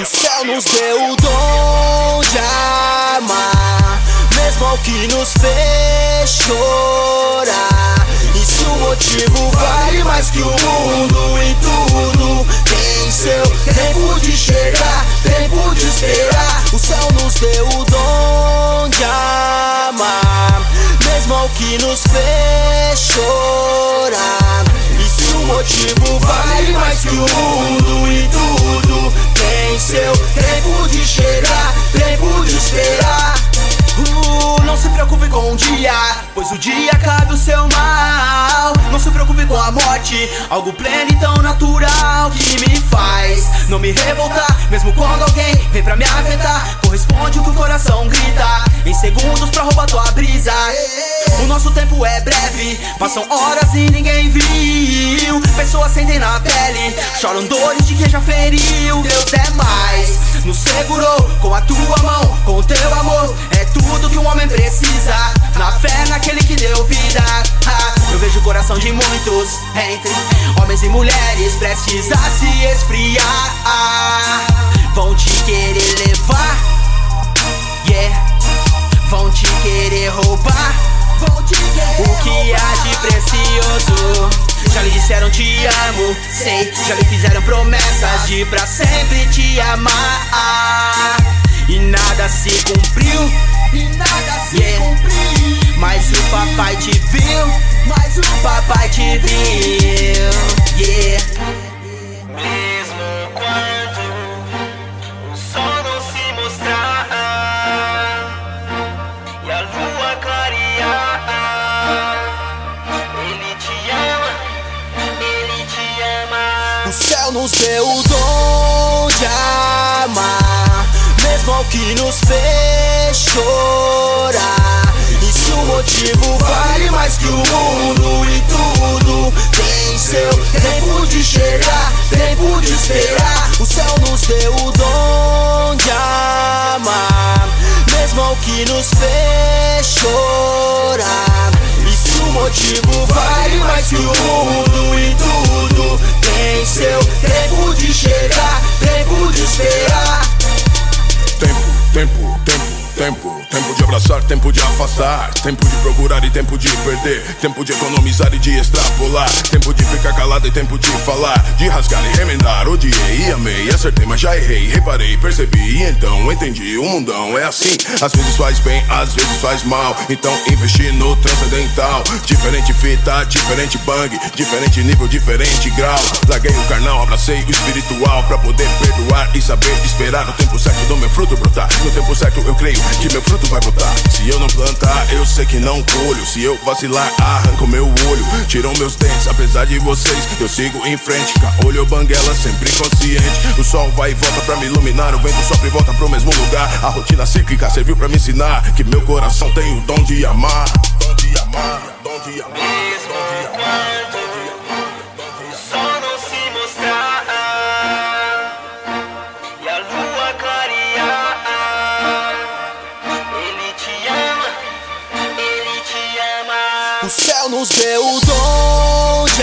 O céu nos deu o dom de amar, mesmo ao que nos fez chorar. E se o motivo vale mais que o mundo e ao que nos fez chorar. E se o motivo vale mais que o mundo e tudo tem seu tempo de chegar, tempo de esperar. Uh, não se preocupe com o dia, pois o dia cabe o seu mal. Não se preocupe com a morte, algo pleno e tão natural que me faz não me revoltar, mesmo quando alguém vem pra me afetar. Corresponde o que o coração segundos pra roubar tua brisa. O nosso tempo é breve, passam horas e ninguém viu. Pessoas sentem na pele, choram dores de quem já feriu. Deus é mais, nos segurou com a tua mão, com o teu amor. É tudo que um homem precisa, na fé naquele que deu vida. Eu vejo o coração de muitos entre homens e mulheres prestes a se esfriar. Vão te Já lhe disseram te amo, sei. Já lhe fizeram promessas de pra sempre te amar. E nada se cumpriu. E nada se yeah. cumpriu. Mas o papai te viu. Mas o papai te viu. Nos deu o dom de amar, mesmo que nos fez chorar. E se o motivo vale mais que o mundo e tudo tem seu tempo de chegar, tempo de esperar. O céu nos deu o dom de amar, mesmo que nos fez chorar. E se o motivo vale mais que o mundo e tudo tempo de chegar, tempo de esperar. Tempo, tempo, tempo, tempo. Tempo de abraçar, tempo de afastar. Tempo de procurar e tempo de perder. Tempo de economizar e de extrapolar. Tempo de ficar calado e tempo de falar. De rasgar e remendar. Odiei e amei, acertei, mas já errei. Reparei, percebi e então entendi. O mundão é assim. Às vezes faz bem, às vezes faz mal. Então investi no transcendental. Diferente fita, diferente bang. Diferente nível, diferente grau. Larguei o carnal, abracei o espiritual. Pra poder perdoar e saber esperar o tempo certo do meu fruto brotar. No tempo certo eu creio que meu fruto vai brotar. Se eu eu sei que não colho. Se eu vacilar, arranco meu olho. Tiram meus dentes, apesar de vocês, eu sigo em frente. Caolho banguela, sempre consciente. O sol vai e volta pra me iluminar. O vento sopra e volta pro mesmo lugar. A rotina cíclica serviu pra me ensinar que meu coração tem o dom de amar. Dom de amar, dom de amar. Nos deu o dom de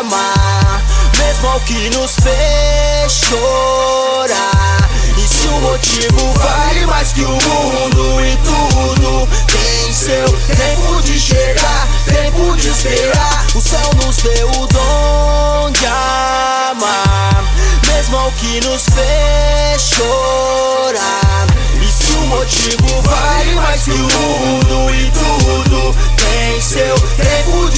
amar, mesmo ao que nos fez chorar. E se o motivo vale mais que o mundo e tudo tem seu tempo de chegar, tempo de esperar. O céu nos deu o dom de amar, mesmo ao que nos fez chorar. Motivo vale mais que o mundo e tudo. Tem seu tempo de